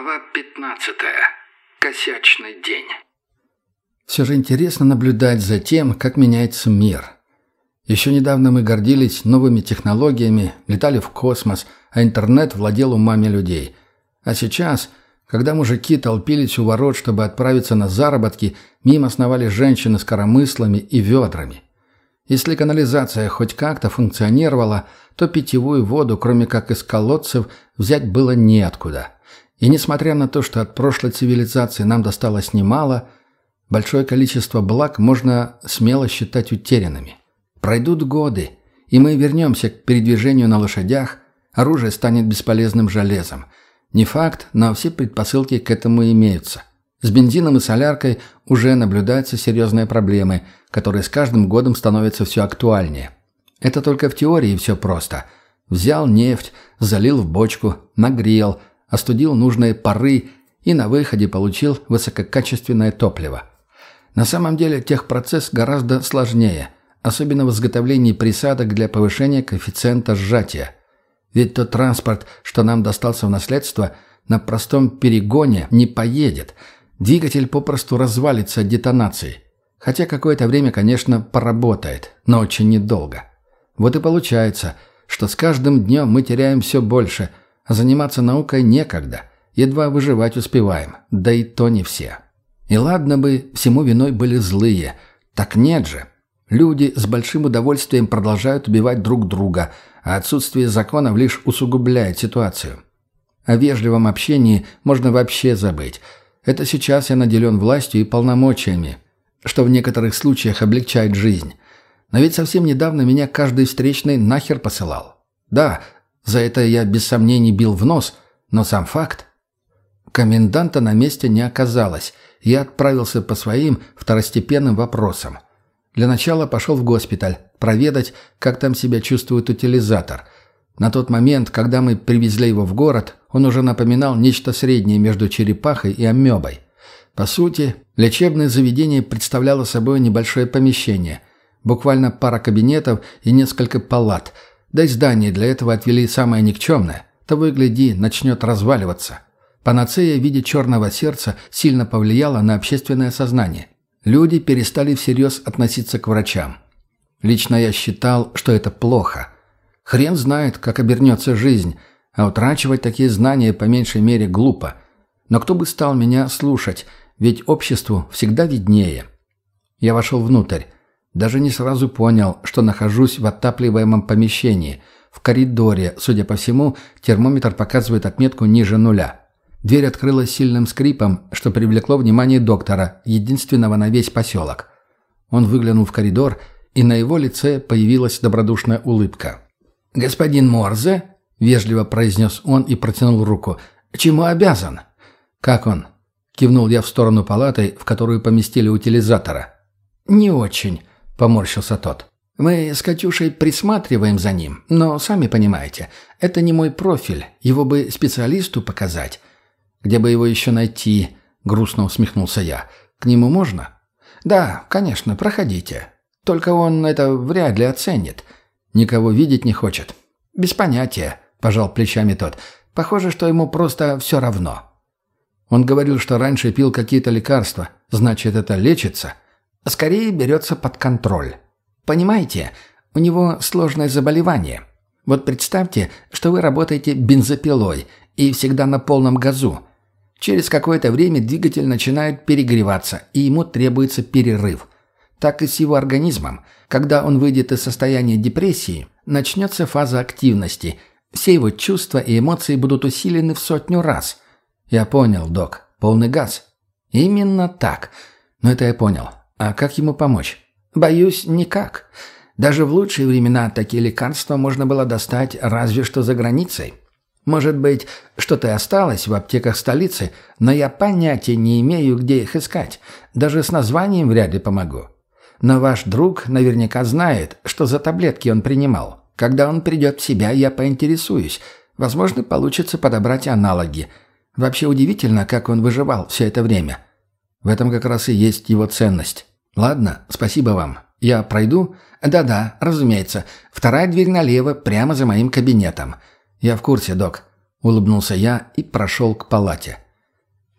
Глава 15. Косячный день. Все же интересно наблюдать за тем, как меняется мир. Еще недавно мы гордились новыми технологиями, летали в космос, а интернет владел умами людей. А сейчас, когда мужики толпились у ворот, чтобы отправиться на заработки, мимо сновали женщины с коромыслами и ведрами. Если канализация хоть как-то функционировала, то питьевую воду, кроме как из колодцев, взять было неоткуда – и несмотря на то, что от прошлой цивилизации нам досталось немало, большое количество благ можно смело считать утерянными. Пройдут годы, и мы вернемся к передвижению на лошадях, оружие станет бесполезным железом. Не факт, но все предпосылки к этому имеются. С бензином и соляркой уже наблюдаются серьезные проблемы, которые с каждым годом становятся все актуальнее. Это только в теории все просто. Взял нефть, залил в бочку, нагрел – остудил нужные пары и на выходе получил высококачественное топливо. На самом деле техпроцесс гораздо сложнее, особенно в изготовлении присадок для повышения коэффициента сжатия. Ведь тот транспорт, что нам достался в наследство, на простом перегоне не поедет. Двигатель попросту развалится от детонации. Хотя какое-то время, конечно, поработает, но очень недолго. Вот и получается, что с каждым днем мы теряем все больше – заниматься наукой некогда. Едва выживать успеваем. Да и то не все. И ладно бы, всему виной были злые. Так нет же. Люди с большим удовольствием продолжают убивать друг друга, а отсутствие законов лишь усугубляет ситуацию. О вежливом общении можно вообще забыть. Это сейчас я наделен властью и полномочиями, что в некоторых случаях облегчает жизнь. Но ведь совсем недавно меня каждый встречный нахер посылал. Да, за это я без сомнений бил в нос, но сам факт. Коменданта на месте не оказалось. Я отправился по своим второстепенным вопросам. Для начала пошел в госпиталь, проведать, как там себя чувствует утилизатор. На тот момент, когда мы привезли его в город, он уже напоминал нечто среднее между черепахой и амебой. По сути, лечебное заведение представляло собой небольшое помещение. Буквально пара кабинетов и несколько палат – да и здание для этого отвели самое никчемное. Того и гляди, начнет разваливаться. Панацея в виде черного сердца сильно повлияла на общественное сознание. Люди перестали всерьез относиться к врачам. Лично я считал, что это плохо. Хрен знает, как обернется жизнь, а утрачивать такие знания по меньшей мере глупо. Но кто бы стал меня слушать, ведь обществу всегда виднее. Я вошел внутрь. Даже не сразу понял, что нахожусь в отапливаемом помещении. В коридоре, судя по всему, термометр показывает отметку ниже нуля. Дверь открылась сильным скрипом, что привлекло внимание доктора, единственного на весь поселок. Он выглянул в коридор, и на его лице появилась добродушная улыбка. «Господин Морзе?» – вежливо произнес он и протянул руку. «Чему обязан?» «Как он?» – кивнул я в сторону палаты, в которую поместили утилизатора. «Не очень», поморщился тот. «Мы с Катюшей присматриваем за ним, но, сами понимаете, это не мой профиль, его бы специалисту показать. Где бы его еще найти?» — грустно усмехнулся я. «К нему можно?» «Да, конечно, проходите. Только он это вряд ли оценит. Никого видеть не хочет». «Без понятия», — пожал плечами тот. «Похоже, что ему просто все равно». Он говорил, что раньше пил какие-то лекарства. Значит, это лечится?» Скорее берется под контроль. Понимаете, у него сложное заболевание. Вот представьте, что вы работаете бензопилой и всегда на полном газу. Через какое-то время двигатель начинает перегреваться, и ему требуется перерыв. Так и с его организмом. Когда он выйдет из состояния депрессии, начнется фаза активности. Все его чувства и эмоции будут усилены в сотню раз. Я понял, док. Полный газ. Именно так. Но это я понял. А как ему помочь? Боюсь, никак. Даже в лучшие времена такие лекарства можно было достать разве что за границей. Может быть, что-то и осталось в аптеках столицы, но я понятия не имею, где их искать. Даже с названием вряд ли помогу. Но ваш друг наверняка знает, что за таблетки он принимал. Когда он придет в себя, я поинтересуюсь. Возможно, получится подобрать аналоги. Вообще удивительно, как он выживал все это время. В этом как раз и есть его ценность. «Ладно, спасибо вам. Я пройду?» «Да-да, разумеется. Вторая дверь налево, прямо за моим кабинетом». «Я в курсе, док», — улыбнулся я и прошел к палате.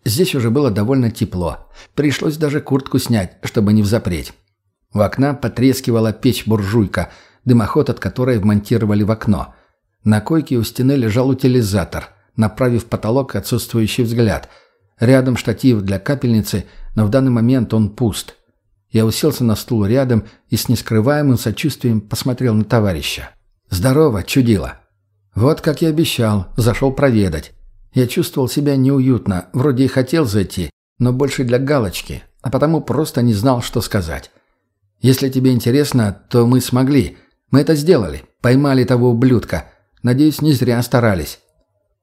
Здесь уже было довольно тепло. Пришлось даже куртку снять, чтобы не взапреть. У окна потрескивала печь-буржуйка, дымоход от которой вмонтировали в окно. На койке у стены лежал утилизатор, направив в потолок отсутствующий взгляд. Рядом штатив для капельницы, но в данный момент он пуст. Я уселся на стул рядом и с нескрываемым сочувствием посмотрел на товарища. «Здорово, чудило!» «Вот как и обещал, зашел проведать. Я чувствовал себя неуютно, вроде и хотел зайти, но больше для галочки, а потому просто не знал, что сказать. Если тебе интересно, то мы смогли. Мы это сделали. Поймали того ублюдка. Надеюсь, не зря старались».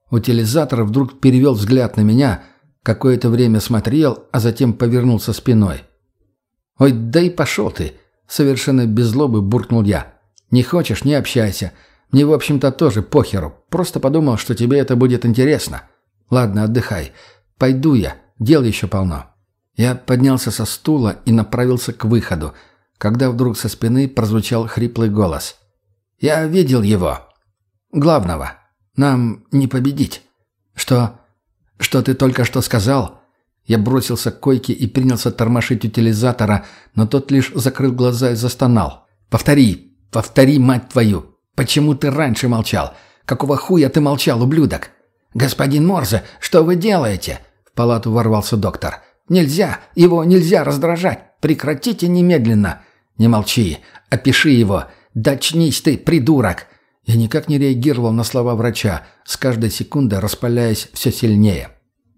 Утилизатор вдруг перевел взгляд на меня, какое-то время смотрел, а затем повернулся спиной. «Ой, да и пошел ты!» — совершенно без злобы буркнул я. «Не хочешь — не общайся. Мне, в общем-то, тоже похеру. Просто подумал, что тебе это будет интересно. Ладно, отдыхай. Пойду я. Дел еще полно». Я поднялся со стула и направился к выходу, когда вдруг со спины прозвучал хриплый голос. «Я видел его. Главного. Нам не победить». «Что? Что ты только что сказал?» Я бросился к койке и принялся тормошить утилизатора, но тот лишь закрыл глаза и застонал. «Повтори! Повтори, мать твою! Почему ты раньше молчал? Какого хуя ты молчал, ублюдок?» «Господин Морзе, что вы делаете?» В палату ворвался доктор. «Нельзя! Его нельзя раздражать! Прекратите немедленно!» «Не молчи! Опиши его! Дочнись ты, придурок!» Я никак не реагировал на слова врача, с каждой секундой распаляясь все сильнее.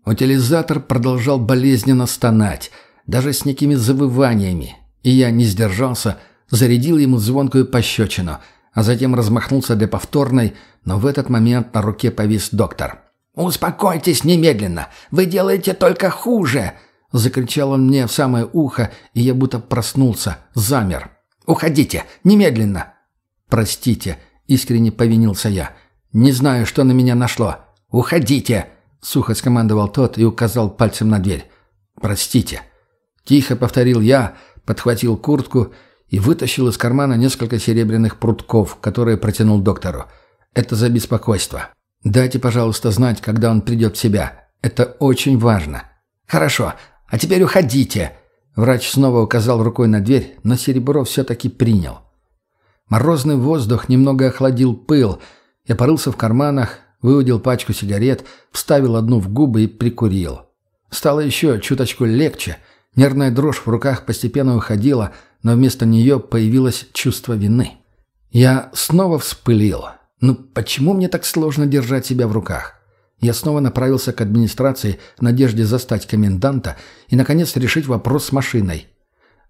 Утилизатор продолжал болезненно стонать, даже с некими завываниями, и я не сдержался, зарядил ему звонкую пощечину, а затем размахнулся для повторной, но в этот момент на руке повис доктор. «Успокойтесь немедленно! Вы делаете только хуже!» Закричал он мне в самое ухо, и я будто проснулся, замер. «Уходите! Немедленно!» «Простите!» — искренне повинился я. «Не знаю, что на меня нашло. Уходите!» — сухо скомандовал тот и указал пальцем на дверь. «Простите». Тихо повторил я, подхватил куртку и вытащил из кармана несколько серебряных прутков, которые протянул доктору. «Это за беспокойство. Дайте, пожалуйста, знать, когда он придет в себя. Это очень важно». «Хорошо. А теперь уходите». Врач снова указал рукой на дверь, но Серебро все-таки принял. Морозный воздух немного охладил пыл. Я порылся в карманах, Выудил пачку сигарет, вставил одну в губы и прикурил. Стало еще чуточку легче. Нервная дрожь в руках постепенно уходила, но вместо нее появилось чувство вины. Я снова вспылил. Ну почему мне так сложно держать себя в руках? Я снова направился к администрации в надежде застать коменданта и, наконец, решить вопрос с машиной.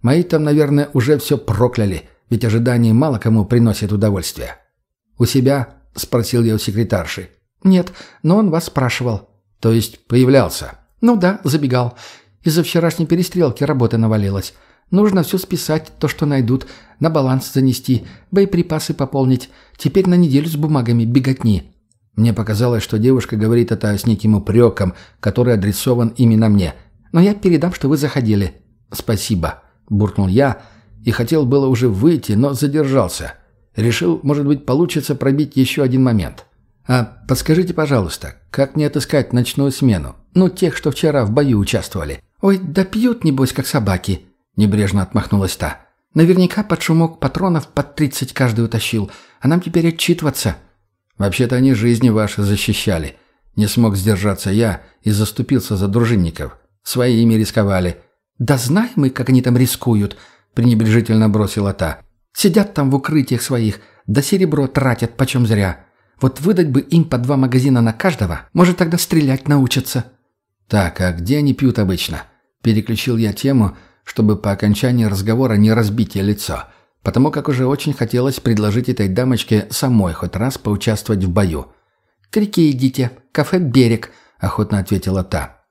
Мои там, наверное, уже все прокляли, ведь ожидание мало кому приносит удовольствие. «У себя?» – спросил я у секретарши. «Нет, но он вас спрашивал». «То есть появлялся?» «Ну да, забегал. Из-за вчерашней перестрелки работы навалилось. Нужно все списать, то, что найдут, на баланс занести, боеприпасы пополнить. Теперь на неделю с бумагами беготни». Мне показалось, что девушка говорит это с неким упреком, который адресован именно мне. «Но я передам, что вы заходили». «Спасибо», – буркнул я, и хотел было уже выйти, но задержался. Решил, может быть, получится пробить еще один момент. «А подскажите, пожалуйста, как мне отыскать ночную смену? Ну, тех, что вчера в бою участвовали». «Ой, да пьют, небось, как собаки», — небрежно отмахнулась та. «Наверняка под шумок патронов под тридцать каждый утащил, а нам теперь отчитываться». «Вообще-то они жизни ваши защищали». Не смог сдержаться я и заступился за дружинников. Своими рисковали. «Да знаем мы, как они там рискуют», — пренебрежительно бросила та. «Сидят там в укрытиях своих, да серебро тратят почем зря». Вот выдать бы им по два магазина на каждого, может, тогда стрелять научатся». «Так, а где они пьют обычно?» Переключил я тему, чтобы по окончании разговора не разбить ей лицо, потому как уже очень хотелось предложить этой дамочке самой хоть раз поучаствовать в бою. «К реке идите, кафе «Берег», — охотно ответила та.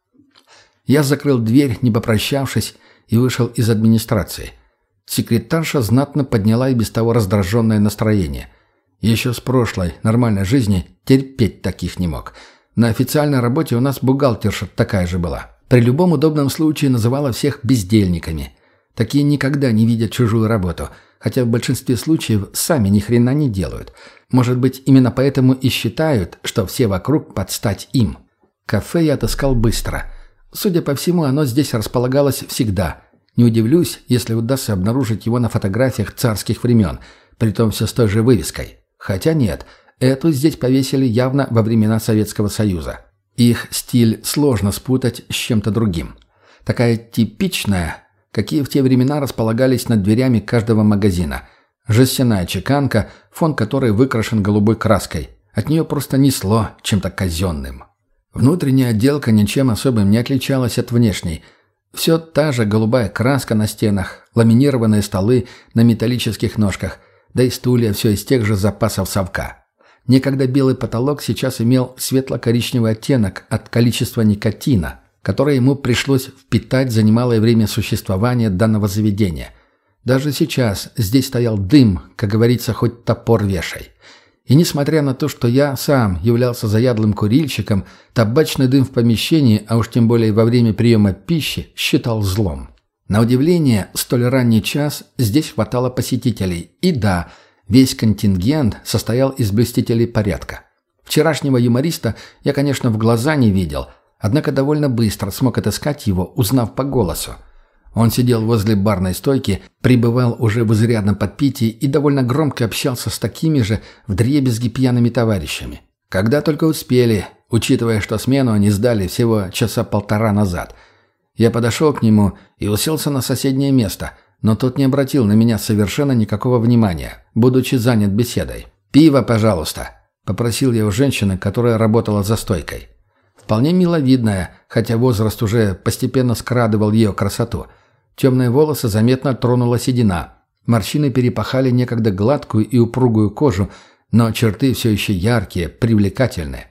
Я закрыл дверь, не попрощавшись, и вышел из администрации. Секретарша знатно подняла и без того раздраженное настроение — еще с прошлой, нормальной жизни терпеть таких не мог. На официальной работе у нас бухгалтерша такая же была. При любом удобном случае называла всех бездельниками. Такие никогда не видят чужую работу, хотя в большинстве случаев сами ни хрена не делают. Может быть, именно поэтому и считают, что все вокруг подстать им. Кафе я отыскал быстро. Судя по всему, оно здесь располагалось всегда. Не удивлюсь, если удастся обнаружить его на фотографиях царских времен, притом все с той же вывеской. Хотя нет, эту здесь повесили явно во времена Советского Союза. Их стиль сложно спутать с чем-то другим. Такая типичная, какие в те времена располагались над дверями каждого магазина. Жестяная чеканка, фон которой выкрашен голубой краской. От нее просто несло чем-то казенным. Внутренняя отделка ничем особым не отличалась от внешней. Все та же голубая краска на стенах, ламинированные столы на металлических ножках, да и стулья все из тех же запасов совка. Некогда белый потолок сейчас имел светло-коричневый оттенок от количества никотина, которое ему пришлось впитать за немалое время существования данного заведения. Даже сейчас здесь стоял дым, как говорится, хоть топор вешай. И несмотря на то, что я сам являлся заядлым курильщиком, табачный дым в помещении, а уж тем более во время приема пищи, считал злом. На удивление, столь ранний час здесь хватало посетителей. И да, весь контингент состоял из блюстителей порядка. Вчерашнего юмориста я, конечно, в глаза не видел, однако довольно быстро смог отыскать его, узнав по голосу. Он сидел возле барной стойки, пребывал уже в изрядном подпитии и довольно громко общался с такими же вдребезги пьяными товарищами. Когда только успели, учитывая, что смену они сдали всего часа полтора назад. Я подошел к нему и уселся на соседнее место, но тот не обратил на меня совершенно никакого внимания, будучи занят беседой. «Пиво, пожалуйста», — попросил я у женщины, которая работала за стойкой. Вполне миловидная, хотя возраст уже постепенно скрадывал ее красоту — Темные волосы заметно тронула седина. Морщины перепахали некогда гладкую и упругую кожу, но черты все еще яркие, привлекательные.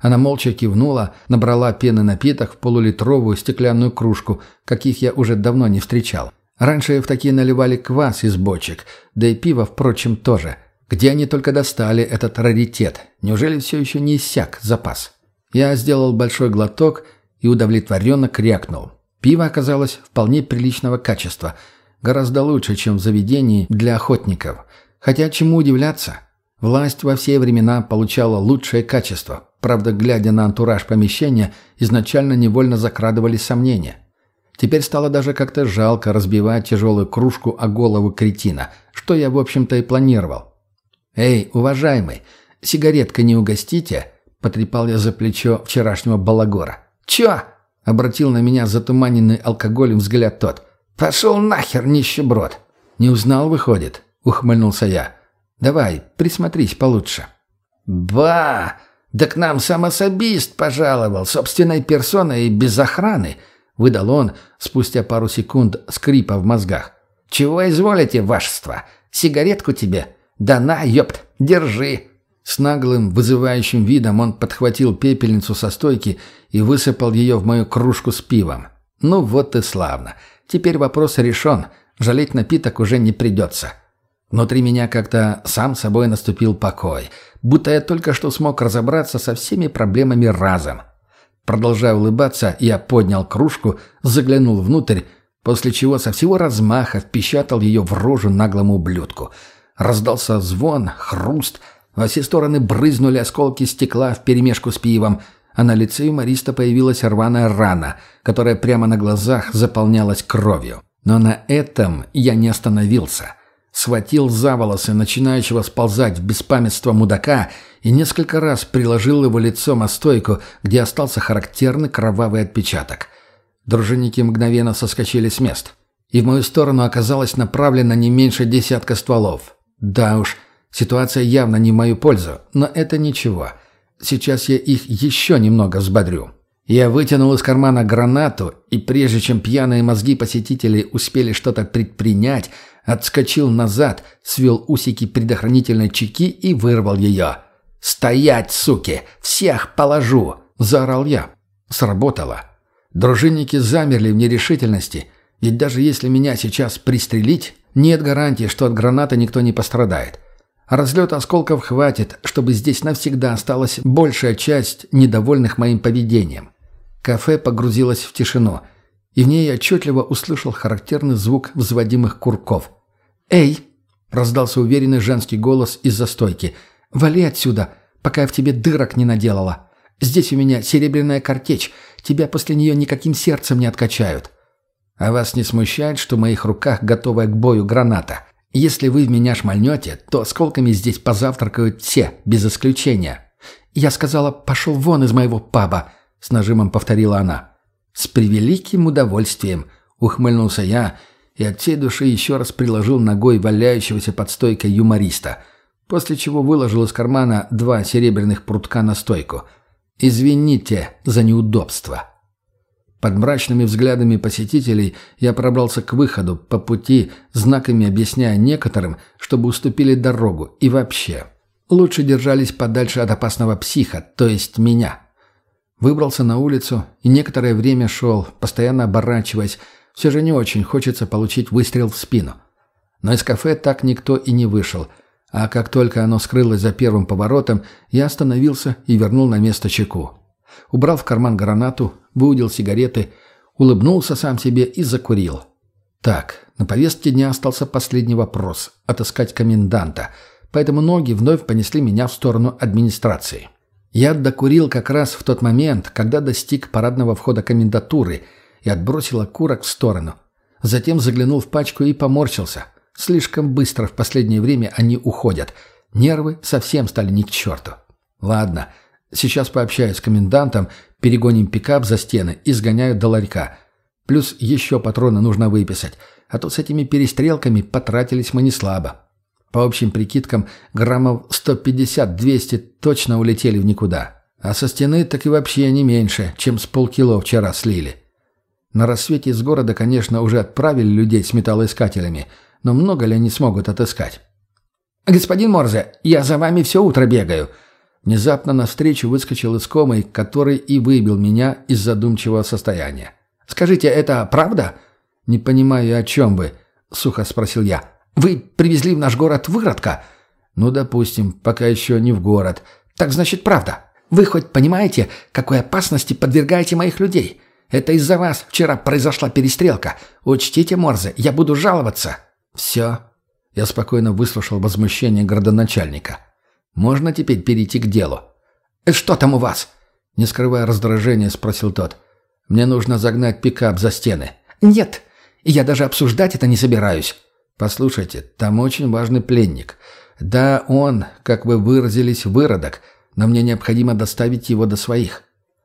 Она молча кивнула, набрала пены напиток в полулитровую стеклянную кружку, каких я уже давно не встречал. Раньше в такие наливали квас из бочек, да и пиво, впрочем, тоже. Где они только достали этот раритет? Неужели все еще не иссяк запас? Я сделал большой глоток и удовлетворенно крякнул. Пиво оказалось вполне приличного качества, гораздо лучше, чем в заведении для охотников. Хотя чему удивляться? Власть во все времена получала лучшее качество. Правда, глядя на антураж помещения, изначально невольно закрадывались сомнения. Теперь стало даже как-то жалко разбивать тяжелую кружку о голову кретина, что я, в общем-то, и планировал. «Эй, уважаемый, сигареткой не угостите?» — потрепал я за плечо вчерашнего балагора. «Чё?» Обратил на меня затуманенный алкоголем взгляд тот. «Пошел нахер, нищеброд!» «Не узнал, выходит?» — ухмыльнулся я. «Давай, присмотрись получше». «Ба! Да к нам сам особист пожаловал, собственной персоной и без охраны!» — выдал он спустя пару секунд скрипа в мозгах. «Чего изволите, вашество? Сигаретку тебе? Да на, ёпт, держи!» С наглым, вызывающим видом он подхватил пепельницу со стойки и высыпал ее в мою кружку с пивом. Ну вот и славно. Теперь вопрос решен. Жалеть напиток уже не придется. Внутри меня как-то сам собой наступил покой, будто я только что смог разобраться со всеми проблемами разом. Продолжая улыбаться, я поднял кружку, заглянул внутрь, после чего со всего размаха впечатал ее в рожу наглому ублюдку. Раздался звон, хруст — во все стороны брызнули осколки стекла вперемешку с пивом, а на лице юмориста появилась рваная рана, которая прямо на глазах заполнялась кровью. Но на этом я не остановился. Схватил за волосы начинающего сползать в беспамятство мудака и несколько раз приложил его лицом о стойку, где остался характерный кровавый отпечаток. Дружинники мгновенно соскочили с мест. И в мою сторону оказалось направлено не меньше десятка стволов. Да уж, Ситуация явно не в мою пользу, но это ничего. Сейчас я их еще немного взбодрю. Я вытянул из кармана гранату, и прежде чем пьяные мозги посетителей успели что-то предпринять, отскочил назад, свел усики предохранительной чеки и вырвал ее. «Стоять, суки! Всех положу!» – заорал я. Сработало. Дружинники замерли в нерешительности, ведь даже если меня сейчас пристрелить, нет гарантии, что от гранаты никто не пострадает. Разлет осколков хватит, чтобы здесь навсегда осталась большая часть недовольных моим поведением. Кафе погрузилось в тишину, и в ней я отчетливо услышал характерный звук взводимых курков. «Эй!» — раздался уверенный женский голос из-за стойки. «Вали отсюда, пока я в тебе дырок не наделала. Здесь у меня серебряная картечь. Тебя после нее никаким сердцем не откачают. А вас не смущает, что в моих руках готовая к бою граната? Если вы в меня шмальнете, то осколками здесь позавтракают все, без исключения. Я сказала, пошел вон из моего паба, с нажимом повторила она. С превеликим удовольствием, ухмыльнулся я и от всей души еще раз приложил ногой валяющегося под стойкой юмориста, после чего выложил из кармана два серебряных прутка на стойку. «Извините за неудобство». Под мрачными взглядами посетителей я пробрался к выходу, по пути знаками объясняя некоторым, чтобы уступили дорогу и вообще. Лучше держались подальше от опасного психа, то есть меня. Выбрался на улицу и некоторое время шел, постоянно оборачиваясь. Все же не очень хочется получить выстрел в спину. Но из кафе так никто и не вышел. А как только оно скрылось за первым поворотом, я остановился и вернул на место чеку убрал в карман гранату, выудил сигареты, улыбнулся сам себе и закурил. Так, на повестке дня остался последний вопрос – отыскать коменданта, поэтому ноги вновь понесли меня в сторону администрации. Я докурил как раз в тот момент, когда достиг парадного входа комендатуры и отбросил окурок в сторону. Затем заглянул в пачку и поморщился. Слишком быстро в последнее время они уходят. Нервы совсем стали ни к черту. Ладно – Сейчас пообщаюсь с комендантом, перегоним пикап за стены и сгоняю до ларька. Плюс еще патроны нужно выписать, а то с этими перестрелками потратились мы не слабо. По общим прикидкам, граммов 150-200 точно улетели в никуда. А со стены так и вообще не меньше, чем с полкило вчера слили. На рассвете из города, конечно, уже отправили людей с металлоискателями, но много ли они смогут отыскать? «Господин Морзе, я за вами все утро бегаю», Внезапно навстречу выскочил искомый, который и выбил меня из задумчивого состояния. «Скажите, это правда?» «Не понимаю, о чем вы», — сухо спросил я. «Вы привезли в наш город выродка?» «Ну, допустим, пока еще не в город». «Так значит, правда. Вы хоть понимаете, какой опасности подвергаете моих людей? Это из-за вас вчера произошла перестрелка. Учтите, Морзе, я буду жаловаться». «Все». Я спокойно выслушал возмущение градоначальника. Можно теперь перейти к делу?» «Э, «Что там у вас?» Не скрывая раздражения, спросил тот. «Мне нужно загнать пикап за стены». «Нет, я даже обсуждать это не собираюсь». «Послушайте, там очень важный пленник. Да, он, как вы выразились, выродок, но мне необходимо доставить его до своих».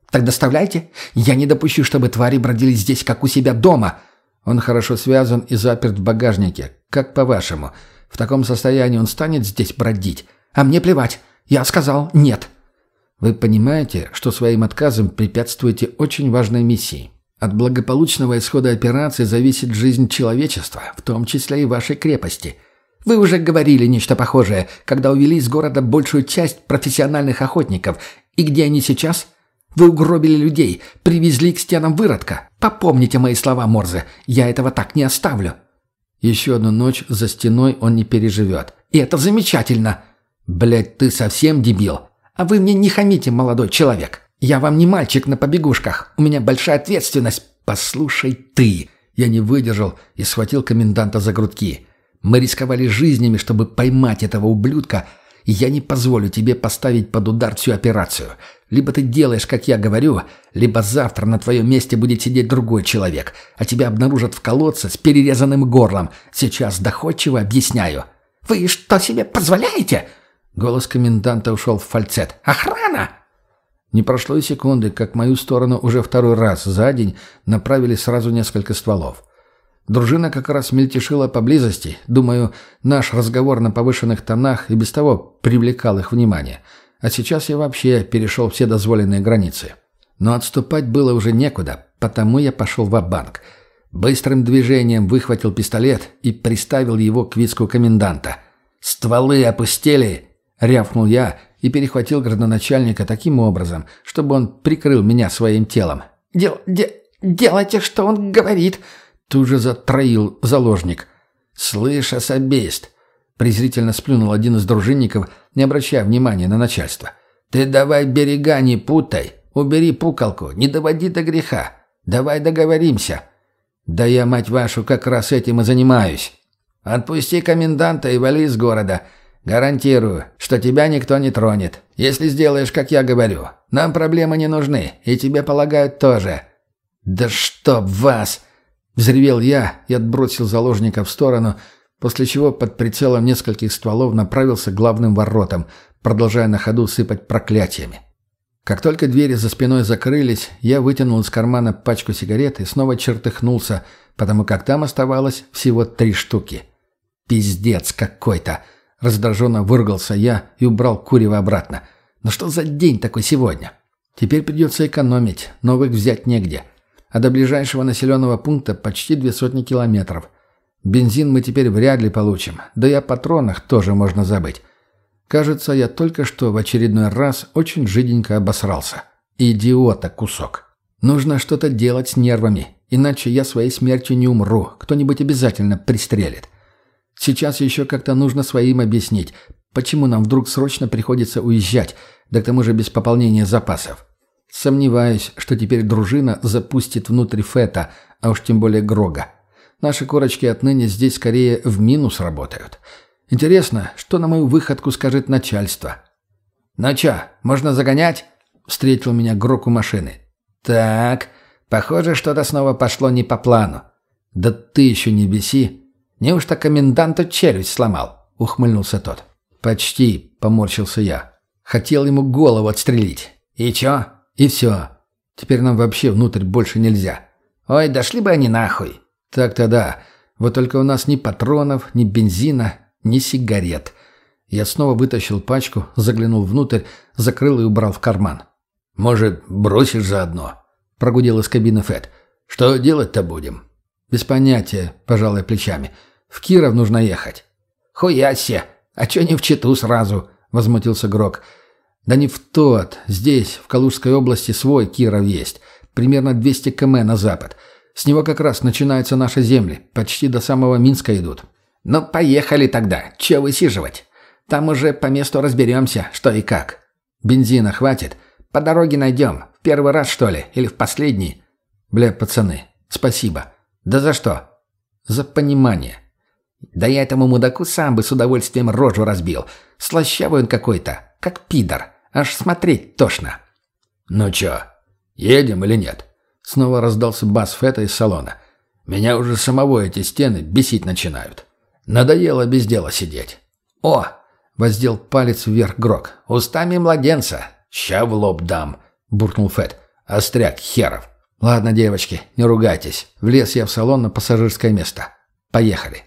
«Так доставляйте. Я не допущу, чтобы твари бродили здесь, как у себя дома». «Он хорошо связан и заперт в багажнике. Как по-вашему? В таком состоянии он станет здесь бродить?» А мне плевать. Я сказал «нет». Вы понимаете, что своим отказом препятствуете очень важной миссии. От благополучного исхода операции зависит жизнь человечества, в том числе и вашей крепости. Вы уже говорили нечто похожее, когда увели из города большую часть профессиональных охотников. И где они сейчас? Вы угробили людей, привезли к стенам выродка. Попомните мои слова, Морзе, я этого так не оставлю. Еще одну ночь за стеной он не переживет. И это замечательно. «Блядь, ты совсем дебил? А вы мне не хамите, молодой человек. Я вам не мальчик на побегушках. У меня большая ответственность. Послушай ты!» Я не выдержал и схватил коменданта за грудки. «Мы рисковали жизнями, чтобы поймать этого ублюдка, и я не позволю тебе поставить под удар всю операцию. Либо ты делаешь, как я говорю, либо завтра на твоем месте будет сидеть другой человек, а тебя обнаружат в колодце с перерезанным горлом. Сейчас доходчиво объясняю». «Вы что себе позволяете?» Голос коменданта ушел в фальцет. «Охрана!» Не прошло и секунды, как в мою сторону уже второй раз за день направили сразу несколько стволов. Дружина как раз мельтешила поблизости. Думаю, наш разговор на повышенных тонах и без того привлекал их внимание. А сейчас я вообще перешел все дозволенные границы. Но отступать было уже некуда, потому я пошел в банк Быстрым движением выхватил пистолет и приставил его к виску коменданта. «Стволы опустили!» Рявкнул я и перехватил градоначальника таким образом, чтобы он прикрыл меня своим телом. «Дел... Де... Делайте, что он говорит!» Тут же затроил заложник. «Слышь, особест!» Презрительно сплюнул один из дружинников, не обращая внимания на начальство. «Ты давай берега не путай, убери пукалку, не доводи до греха. Давай договоримся». «Да я, мать вашу, как раз этим и занимаюсь. Отпусти коменданта и вали из города. Гарантирую, что тебя никто не тронет, если сделаешь, как я говорю. Нам проблемы не нужны, и тебе полагают тоже». «Да чтоб вас!» — взревел я и отбросил заложника в сторону, после чего под прицелом нескольких стволов направился к главным воротам, продолжая на ходу сыпать проклятиями. Как только двери за спиной закрылись, я вытянул из кармана пачку сигарет и снова чертыхнулся, потому как там оставалось всего три штуки. «Пиздец какой-то!» Раздраженно выругался я и убрал курево обратно. «Но что за день такой сегодня?» «Теперь придется экономить, новых взять негде. А до ближайшего населенного пункта почти две сотни километров. Бензин мы теперь вряд ли получим, да и о патронах тоже можно забыть. Кажется, я только что в очередной раз очень жиденько обосрался. Идиота кусок. Нужно что-то делать с нервами, иначе я своей смертью не умру, кто-нибудь обязательно пристрелит. Сейчас еще как-то нужно своим объяснить, почему нам вдруг срочно приходится уезжать, да к тому же без пополнения запасов. Сомневаюсь, что теперь дружина запустит внутрь Фета, а уж тем более Грога. Наши корочки отныне здесь скорее в минус работают. Интересно, что на мою выходку скажет начальство? «Ну чё, можно загонять?» — встретил меня Грог у машины. «Так, похоже, что-то снова пошло не по плану». «Да ты еще не беси», «Неужто коменданту челюсть сломал?» — ухмыльнулся тот. «Почти», — поморщился я. «Хотел ему голову отстрелить». «И чё?» «И всё. Теперь нам вообще внутрь больше нельзя». «Ой, дошли бы они нахуй». «Так-то да. Вот только у нас ни патронов, ни бензина, ни сигарет». Я снова вытащил пачку, заглянул внутрь, закрыл и убрал в карман. «Может, бросишь заодно?» — прогудел из кабины Фэт. «Что делать-то будем?» «Без понятия», — пожалуй плечами. В Киров нужно ехать». «Хуясе! А чё не в Читу сразу?» — возмутился Грок. «Да не в тот. Здесь, в Калужской области, свой Киров есть. Примерно 200 км на запад. С него как раз начинаются наши земли. Почти до самого Минска идут». «Ну, поехали тогда. Чё высиживать? Там уже по месту разберемся, что и как». «Бензина хватит?» «По дороге найдем. В первый раз, что ли? Или в последний?» «Бля, пацаны, спасибо». «Да за что?» «За понимание. Да я этому мудаку сам бы с удовольствием рожу разбил. Слащавый он какой-то, как пидор. Аж смотреть тошно. «Ну чё, едем или нет?» Снова раздался бас Фета из салона. «Меня уже самого эти стены бесить начинают. Надоело без дела сидеть». «О!» — воздел палец вверх Грок. «Устами младенца!» «Ща в лоб дам!» — буркнул Фет. «Остряк херов!» «Ладно, девочки, не ругайтесь. Влез я в салон на пассажирское место. Поехали!»